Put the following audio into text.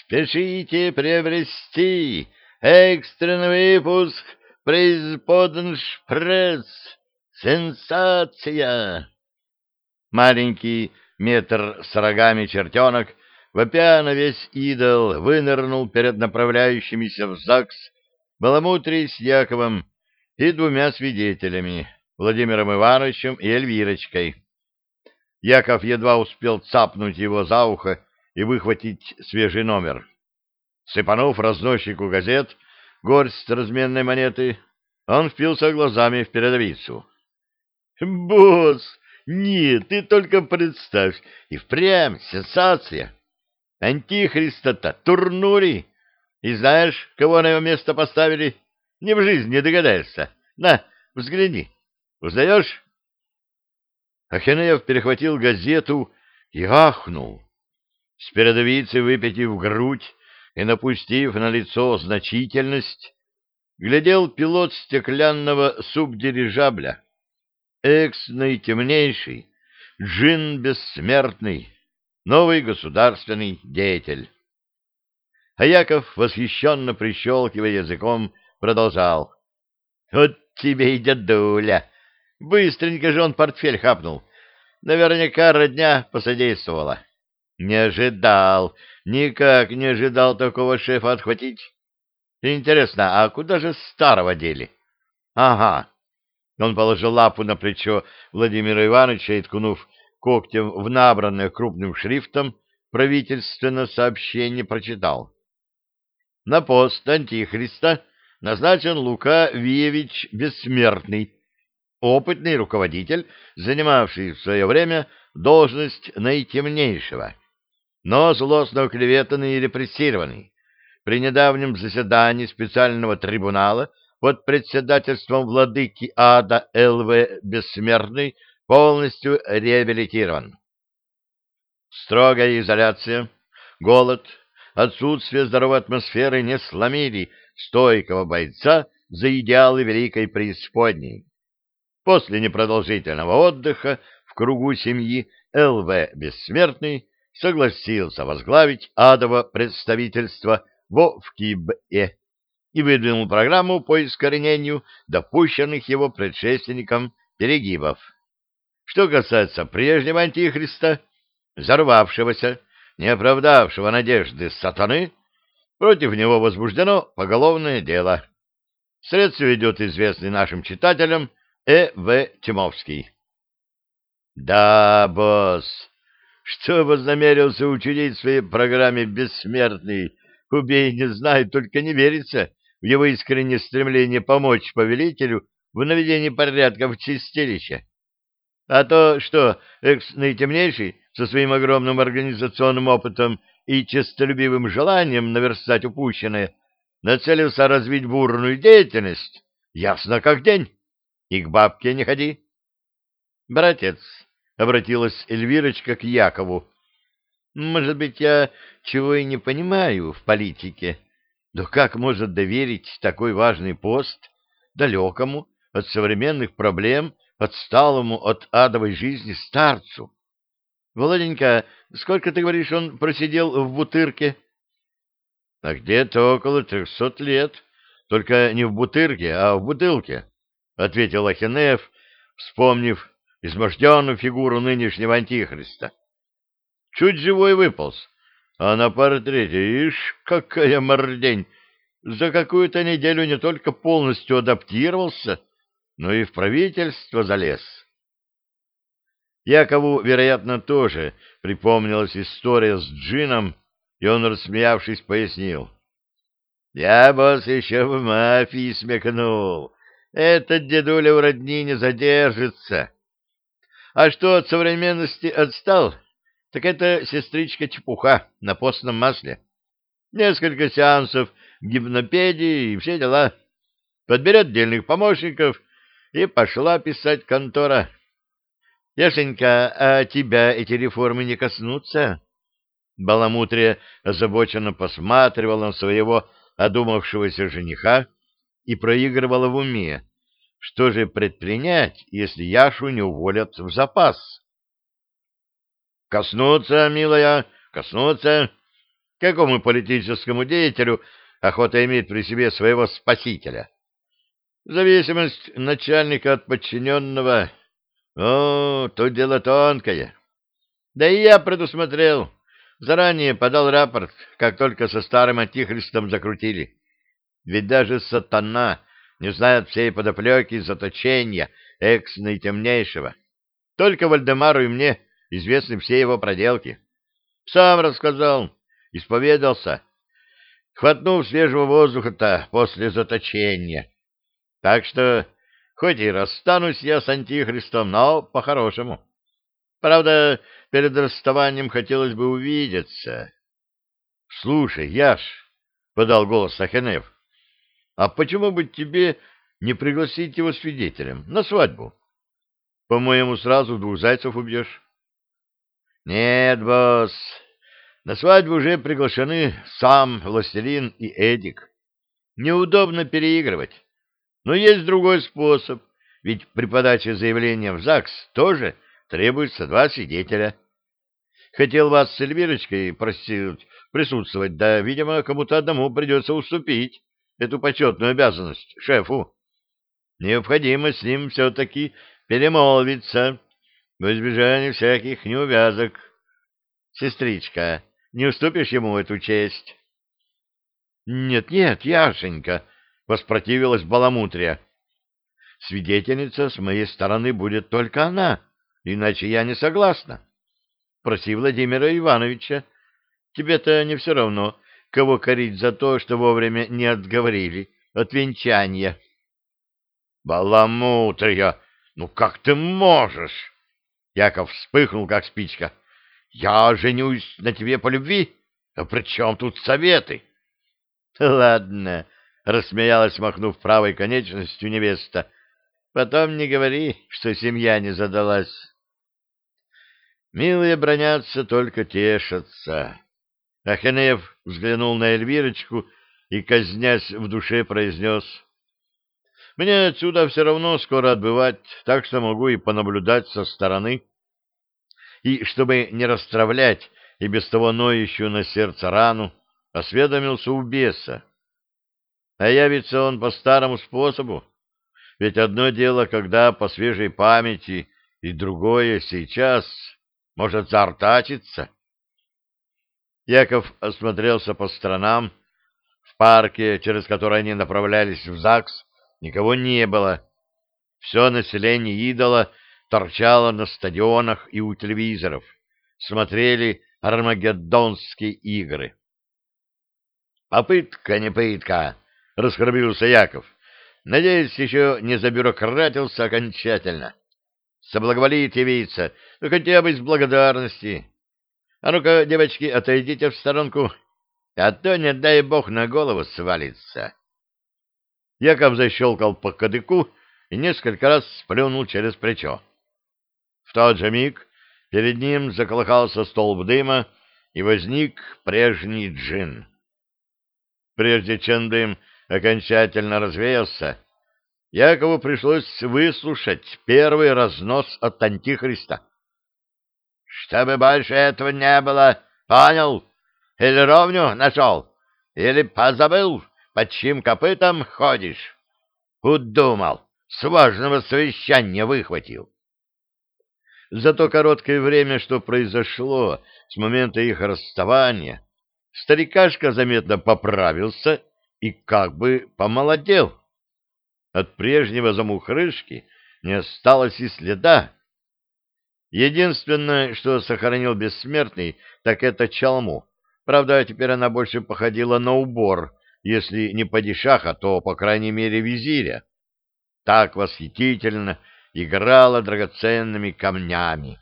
Спешите приобрести экстренный выпуск производен шпресс. Сенсация! Маленький метр с рогами чертенок, вопя на весь идол, вынырнул перед направляющимися в ЗАГС Баламутрий с Яковом и двумя свидетелями, Владимиром Ивановичем и Эльвирочкой. Яков едва успел цапнуть его за ухо и выхватить свежий номер. Сыпанув разносчику газет горсть разменной монеты, он впился глазами в передовицу. — Босс, нет, ты только представь, и впрямь сенсация. Антихриста-то турнули. И знаешь, кого на его место поставили? Не в жизнь не догадаешься. На, взгляни. Узнаешь? Ахенеев перехватил газету и ахнул. С передовицы выпятив грудь и напустив на лицо значительность, глядел пилот стеклянного субдирижабля экс-наитемнейший, джин бессмертный, новый государственный деятель. А Яков, восхищенно прищелкивая языком, продолжал. — Вот тебе и дедуля! Быстренько же он портфель хапнул. Наверняка родня посодействовала. Не ожидал, никак не ожидал такого шефа отхватить. Интересно, а куда же старого дели? Ага, он положил лапу на плечо Владимира Ивановича и, ткнув когтем в набранное крупным шрифтом правительственное сообщение, прочитал. На пост Антихриста назначен Лука Виевич Бессмертный, опытный руководитель, занимавший в свое время должность наитемнейшего, но злостно оклеветанный и репрессированный. При недавнем заседании специального трибунала под председательством владыки ада Л.В. Бессмертный полностью реабилитирован. Строгая изоляция, голод, отсутствие здоровой атмосферы не сломили стойкого бойца за идеалы великой преисподней. После непродолжительного отдыха в кругу семьи Л.В. Бессмертный согласился возглавить адово представительство во ВКИБ-Э и выдвинул программу по искоренению допущенных его предшественником перегибов. Что касается прежнего антихриста, взорвавшегося, не оправдавшего надежды сатаны, против него возбуждено поголовное дело. Следствие ведет известный нашим читателям Э. В. Тимовский. Да, босс, что вознамерился учудить в своей программе «Бессмертный», убей не знаю, только не верится, в его искреннее стремление помочь повелителю в наведении порядка в чистилище. А то, что экс-наитемнейший со своим огромным организационным опытом и честолюбивым желанием наверстать упущенное нацелился развить бурную деятельность, ясно как день. И к бабке не ходи. Братец, — обратилась Эльвирочка к Якову, — может быть, я чего и не понимаю в политике, — да как может доверить такой важный пост далекому от современных проблем, отсталому от адовой жизни старцу? Володенька, сколько, ты говоришь, он просидел в бутырке? — А где-то около трехсот лет. Только не в бутырке, а в бутылке, — ответил Ахинеев, вспомнив изможденную фигуру нынешнего антихриста. Чуть живой выполз, а на портрете, ишь, какая мордень! За какую-то неделю не только полностью адаптировался, но и в правительство залез. Якову, вероятно, тоже припомнилась история с Джином, и он, рассмеявшись, пояснил. «Я, босс, еще в мафии смекнул. Этот дедуля в родни не задержится. А что от современности отстал, так это сестричка чепуха на постном масле. Несколько сеансов гипнопедии и все дела. Подберет дельных помощников и пошла писать контора. Яшенька, а тебя эти реформы не коснутся? Баламутрия озабоченно посматривала на своего одумавшегося жениха и проигрывала в уме. Что же предпринять, если Яшу не уволят в запас? Коснуться, милая, коснуться. Какому политическому деятелю охота иметь при себе своего спасителя? Зависимость начальника от подчиненного... О, тут дело тонкое. Да и я предусмотрел. Заранее подал рапорт, как только со старым антихристом закрутили. Ведь даже сатана не знает всей подоплеки заточения экс наитемнейшего. Только Вальдемару и мне известны все его проделки. Сам рассказал, исповедался, хватнув свежего воздуха-то после заточения. Так что, хоть и расстанусь я с Антихристом, но по-хорошему. Правда, перед расставанием хотелось бы увидеться. — Слушай, Яш, — подал голос Ахенев, — а почему бы тебе не пригласить его свидетелем на свадьбу? По-моему, сразу двух зайцев убьешь. — Нет, босс, на свадьбу уже приглашены сам Властелин и Эдик. Неудобно переигрывать. Но есть другой способ, ведь при подаче заявления в ЗАГС тоже требуется два свидетеля. Хотел вас с Эльвирочкой просить присутствовать, да, видимо, кому-то одному придется уступить эту почетную обязанность шефу. Необходимо с ним все-таки перемолвиться в избежание всяких неувязок. Сестричка, не уступишь ему эту честь? Нет, нет, Яшенька, воспротивилась Баламутрия. Свидетельница с моей стороны будет только она, иначе я не согласна. Проси Владимира Ивановича. Тебе-то не все равно, кого корить за то, что вовремя не отговорили от венчания. Баламутрия, ну как ты можешь? Яков вспыхнул, как спичка. Я женюсь на тебе по любви? А при чем тут советы? Ладно, — рассмеялась, махнув правой конечностью невеста. — Потом не говори, что семья не задалась. Милые бронятся, только тешатся. Ахенеев взглянул на Эльвирочку и, казнясь в душе, произнес. — Мне отсюда все равно скоро отбывать, так что могу и понаблюдать со стороны. И, чтобы не расстравлять и без того ноющую на сердце рану, осведомился у беса. А явится он по старому способу. Ведь одно дело, когда по свежей памяти, и другое сейчас может заортачиться. Яков осмотрелся по сторонам. В парке, через который они направлялись в ЗАГС, никого не было. Все население идола торчало на стадионах и у телевизоров. Смотрели армагеддонские игры. Попытка не пытка расхрабрился Яков. Надеюсь, еще не забюрократился окончательно. Соблаговолит явиться, ну хотя бы из благодарности. А ну-ка, девочки, отойдите в сторонку, а то, не дай бог, на голову свалится. Яков защелкал по кадыку и несколько раз сплюнул через плечо. В тот же миг перед ним заколыхался столб дыма, и возник прежний джин. Прежде чем дым окончательно развеялся, Якову пришлось выслушать первый разнос от Антихриста. — Чтобы больше этого не было, понял? Или ровню нашел? Или позабыл, под чьим копытом ходишь? Удумал, с важного совещания выхватил. За то короткое время, что произошло с момента их расставания, старикашка заметно поправился и как бы помолодел. От прежнего замухрышки не осталось и следа. Единственное, что сохранил бессмертный, так это чалму. Правда, теперь она больше походила на убор, если не падишаха, то, по крайней мере, визиря. Так восхитительно играла драгоценными камнями.